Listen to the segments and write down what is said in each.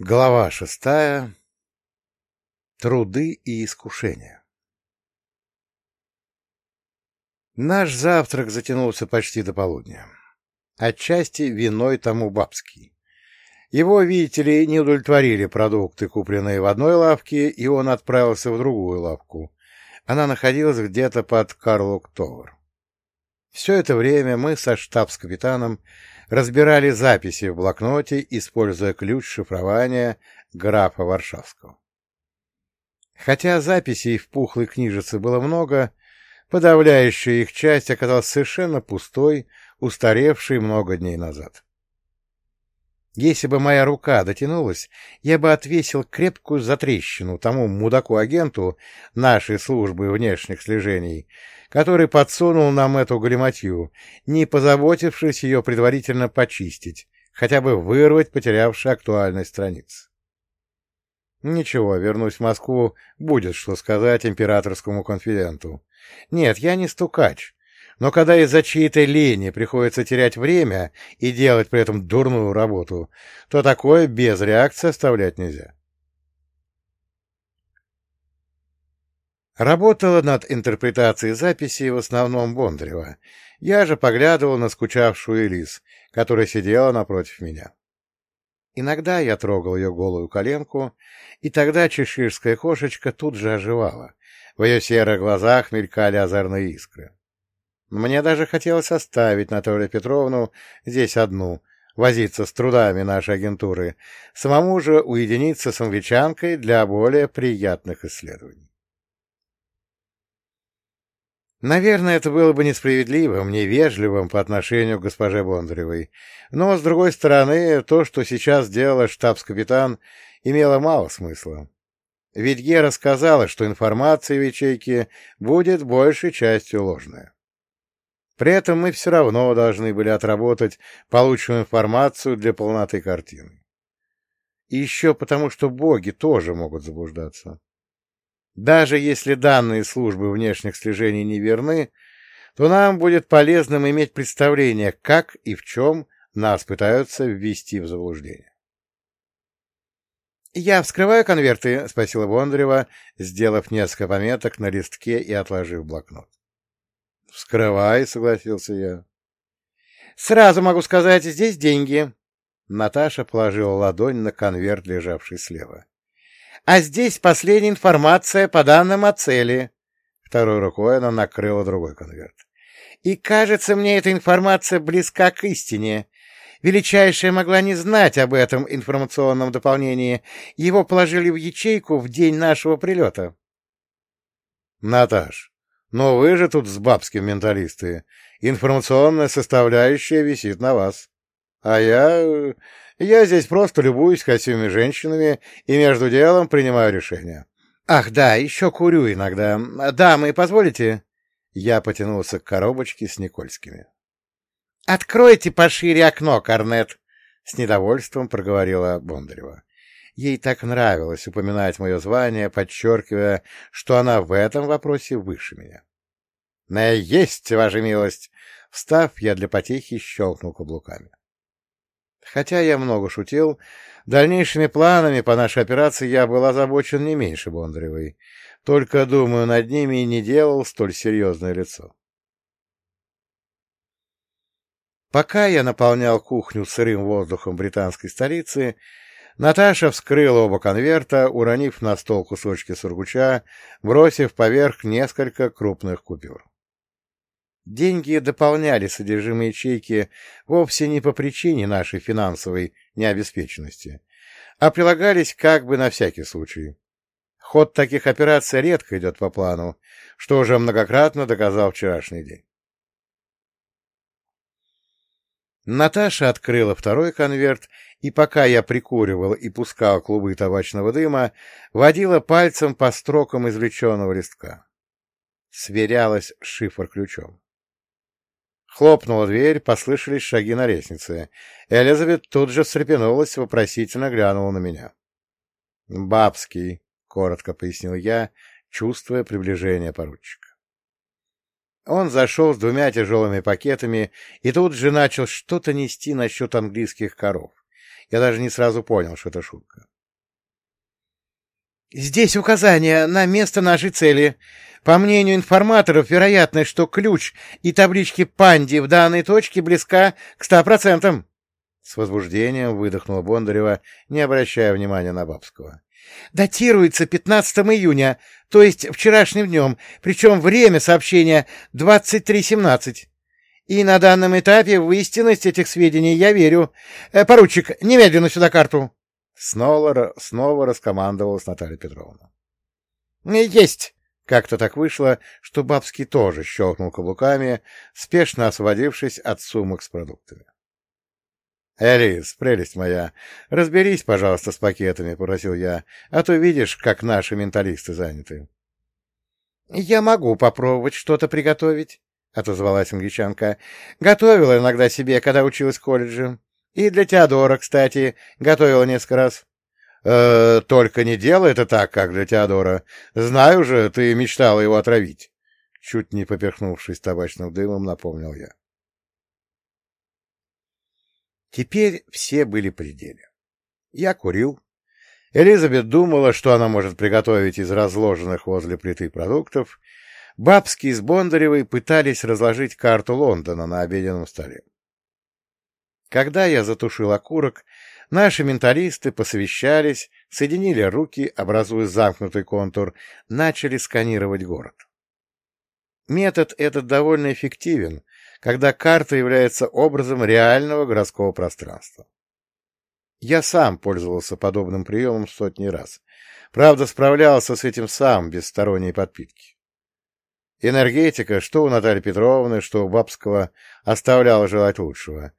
Глава шестая. Труды и искушения. Наш завтрак затянулся почти до полудня. Отчасти виной тому бабский. Его, видите ли, не удовлетворили продукты, купленные в одной лавке, и он отправился в другую лавку. Она находилась где-то под Карлук-Товар. Все это время мы со штабс-капитаном разбирали записи в блокноте, используя ключ шифрования графа Варшавского. Хотя записей в пухлой книжице было много, подавляющая их часть оказалась совершенно пустой, устаревшей много дней назад. Если бы моя рука дотянулась, я бы отвесил крепкую затрещину тому мудаку-агенту нашей службы внешних слежений, который подсунул нам эту галиматью, не позаботившись ее предварительно почистить, хотя бы вырвать потерявшие актуальность страниц. Ничего, вернусь в Москву, будет что сказать императорскому конфиденту. Нет, я не стукач, но когда из-за чьей-то лени приходится терять время и делать при этом дурную работу, то такое без реакции оставлять нельзя. Работала над интерпретацией записи в основном Бондарева. Я же поглядывал на скучавшую Элис, которая сидела напротив меня. Иногда я трогал ее голую коленку, и тогда чеширская кошечка тут же оживала. В ее серых глазах мелькали озорные искры. Мне даже хотелось оставить Наталью Петровну здесь одну, возиться с трудами нашей агентуры, самому же уединиться с англичанкой для более приятных исследований. Наверное, это было бы несправедливым, невежливым по отношению к госпоже Бондаревой. Но, с другой стороны, то, что сейчас сделала штабс-капитан, имело мало смысла. Ведь Гера сказала, что информация в ячейке будет большей частью ложная. При этом мы все равно должны были отработать полученную информацию для полноты картины. И еще потому, что боги тоже могут заблуждаться. Даже если данные службы внешних слежений не верны, то нам будет полезным иметь представление, как и в чем нас пытаются ввести в заблуждение. «Я вскрываю конверты?» — спросила Бондарева, сделав несколько пометок на листке и отложив блокнот. «Вскрывай», — согласился я. «Сразу могу сказать, здесь деньги». Наташа положила ладонь на конверт, лежавший слева. А здесь последняя информация по данным о цели. Второй рукой она накрыла другой конверт. И, кажется, мне эта информация близка к истине. Величайшая могла не знать об этом информационном дополнении. Его положили в ячейку в день нашего прилета. Наташ, но вы же тут с бабским менталисты. Информационная составляющая висит на вас. А я... Я здесь просто любуюсь красивыми женщинами и между делом принимаю решения. Ах, да, еще курю иногда. Дамы, позволите? Я потянулся к коробочке с Никольскими. «Откройте пошире окно, Корнет!» — с недовольством проговорила Бондарева. Ей так нравилось упоминать мое звание, подчеркивая, что она в этом вопросе выше меня. «На есть, ваша милость!» Встав, я для потехи щелкнул каблуками. Хотя я много шутил, дальнейшими планами по нашей операции я был озабочен не меньше Бондаревой, только, думаю, над ними и не делал столь серьезное лицо. Пока я наполнял кухню сырым воздухом британской столицы, Наташа вскрыла оба конверта, уронив на стол кусочки сургуча, бросив поверх несколько крупных купюр. Деньги дополняли содержимое ячейки вовсе не по причине нашей финансовой необеспеченности, а прилагались как бы на всякий случай. Ход таких операций редко идет по плану, что уже многократно доказал вчерашний день. Наташа открыла второй конверт, и пока я прикуривал и пускал клубы табачного дыма, водила пальцем по строкам извлеченного листка. Сверялась шифр ключом. Хлопнула дверь, послышались шаги на лестнице. Элизабет тут же встрепенулась, вопросительно глянула на меня. «Бабский», — коротко пояснил я, чувствуя приближение поручика. Он зашел с двумя тяжелыми пакетами и тут же начал что-то нести насчет английских коров. Я даже не сразу понял, что это шутка. «Здесь указание на место нашей цели. По мнению информаторов, вероятность, что ключ и таблички «Панди» в данной точке близка к ста процентам». С возбуждением выдохнула Бондарева, не обращая внимания на Бабского. «Датируется 15 июня, то есть вчерашним днем, причем время сообщения 23.17. И на данном этапе в истинность этих сведений я верю. Э, поручик, немедленно сюда карту!» Снова, снова раскомандовалась Наталья Петровна. «Есть!» Как-то так вышло, что Бабский тоже щелкнул каблуками, спешно освободившись от сумок с продуктами. — Элис, прелесть моя, разберись, пожалуйста, с пакетами, — попросил я, — а то видишь, как наши менталисты заняты. — Я могу попробовать что-то приготовить, — отозвалась англичанка. — Готовила иногда себе, когда училась в колледже. И для Теодора, кстати, готовила несколько раз. Э, только не делай это так, как для Теодора. Знаю же, ты мечтала его отравить. Чуть не поперхнувшись табачным дымом, напомнил я. Теперь все были при деле. Я курил. Элизабет думала, что она может приготовить из разложенных возле плиты продуктов. Бабский с Бондаревой пытались разложить карту Лондона на обеденном столе. Когда я затушил окурок, наши менталисты посовещались, соединили руки, образуя замкнутый контур, начали сканировать город. Метод этот довольно эффективен, когда карта является образом реального городского пространства. Я сам пользовался подобным приемом сотни раз. Правда, справлялся с этим сам, без сторонней подпитки. Энергетика, что у Натальи Петровны, что у Бабского, оставляла желать лучшего.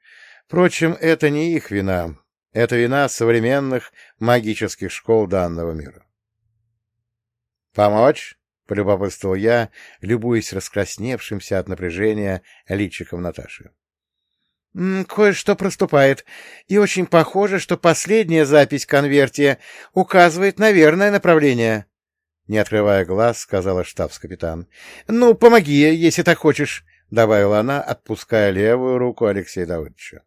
Впрочем, это не их вина. Это вина современных магических школ данного мира. «Помочь?» — полюбопытствовал я, любуясь раскрасневшимся от напряжения личиком Наташи. «Кое-что проступает, и очень похоже, что последняя запись конверте указывает на верное направление», — не открывая глаз, сказала штабс-капитан. «Ну, помоги, если так хочешь», — добавила она, отпуская левую руку Алексея Давыдовича.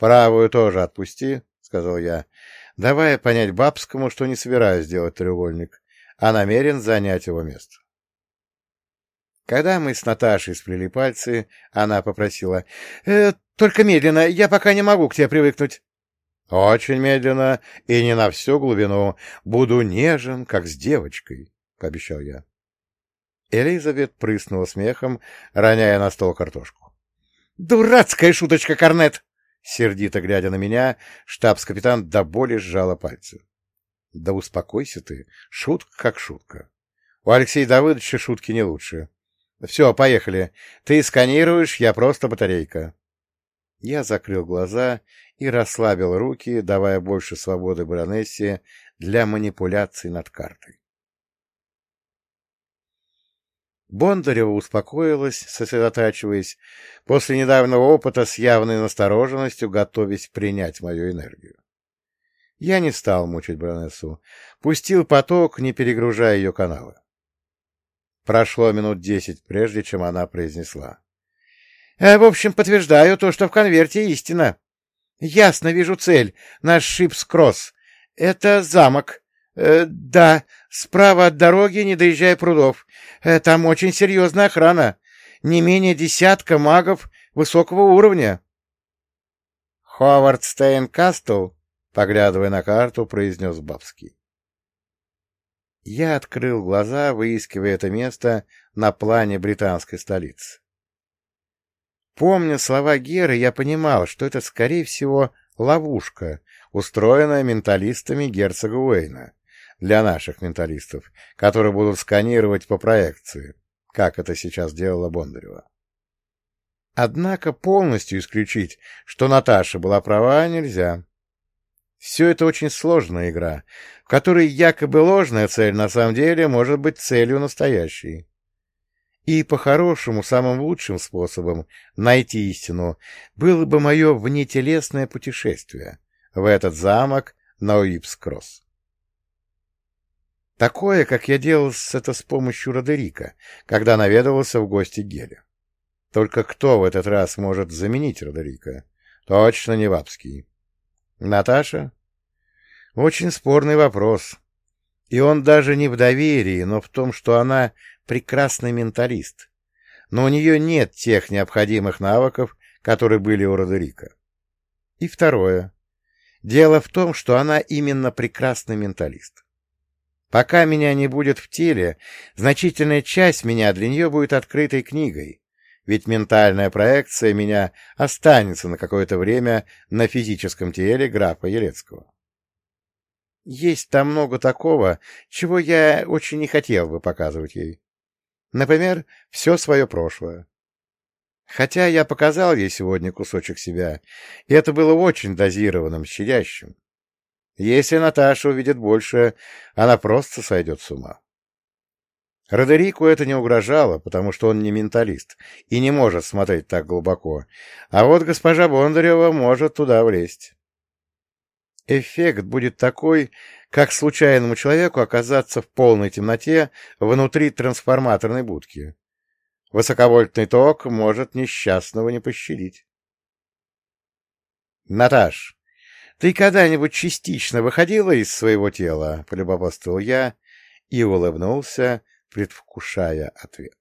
«Правую тоже отпусти», — сказал я, давая понять Бабскому, что не собираюсь делать треугольник, а намерен занять его место. Когда мы с Наташей сплели пальцы, она попросила, э, «Только медленно, я пока не могу к тебе привыкнуть». «Очень медленно и не на всю глубину. Буду нежен, как с девочкой», — пообещал я. Элизабет прыснула смехом, роняя на стол картошку. «Дурацкая шуточка, Корнет!» Сердито глядя на меня, штабс-капитан до боли сжала пальцы. — Да успокойся ты. Шутка как шутка. У Алексея Давыдовича шутки не лучше. Все, поехали. Ты сканируешь, я просто батарейка. Я закрыл глаза и расслабил руки, давая больше свободы баронессе для манипуляций над картой. Бондарева успокоилась, сосредотачиваясь, после недавнего опыта с явной настороженностью, готовясь принять мою энергию. Я не стал мучить баронессу, пустил поток, не перегружая ее каналы. Прошло минут десять, прежде чем она произнесла. «Э, — В общем, подтверждаю то, что в конверте истина. Ясно вижу цель. На Уипс-Кросс. Это замок. Э, да, справа от дороги, не доезжая прудов. Э, там очень серьезная охрана. Не менее десятка магов высокого уровня. Ховард Стейн Кастл, поглядывая на карту, произнес Бабский. Я открыл глаза, выискивая это место на плане британской столицы. Помня слова Геры, я понимал, что это, скорее всего, ловушка, устроенная менталистами герцога Уэйна для наших менталистов, которые будут сканировать по проекции, как это сейчас делала Бондарева. Однако полностью исключить, что Наташа была права, нельзя. Все это очень сложная игра, в которой якобы ложная цель на самом деле может быть целью настоящей. И по-хорошему, самым лучшим способом найти истину было бы мое внетелесное путешествие в этот замок на Уипс-Кросс. Такое, как я делал это с помощью Родерика, когда наведывался в гости Геля. Только кто в этот раз может заменить Родерика? Точно не Вапский. Наташа? Очень спорный вопрос. И он даже не в доверии, но в том, что она прекрасный менталист. Но у нее нет тех необходимых навыков, которые были у Родерика. И второе. Дело в том, что она именно прекрасный менталист. Пока меня не будет в теле, значительная часть меня для нее будет открытой книгой, ведь ментальная проекция меня останется на какое-то время на физическом теле графа Елецкого. Есть там много такого, чего я очень не хотел бы показывать ей. Например, все свое прошлое. Хотя я показал ей сегодня кусочек себя, и это было очень дозированным, щадящим. Если Наташа увидит больше, она просто сойдет с ума. Родерику это не угрожало, потому что он не менталист и не может смотреть так глубоко, а вот госпожа Бондарева может туда влезть. Эффект будет такой, как случайному человеку оказаться в полной темноте внутри трансформаторной будки. Высоковольтный ток может несчастного не пощадить. Наташ, «Ты когда-нибудь частично выходила из своего тела?» — полюбопытствовал я и улыбнулся, предвкушая ответ.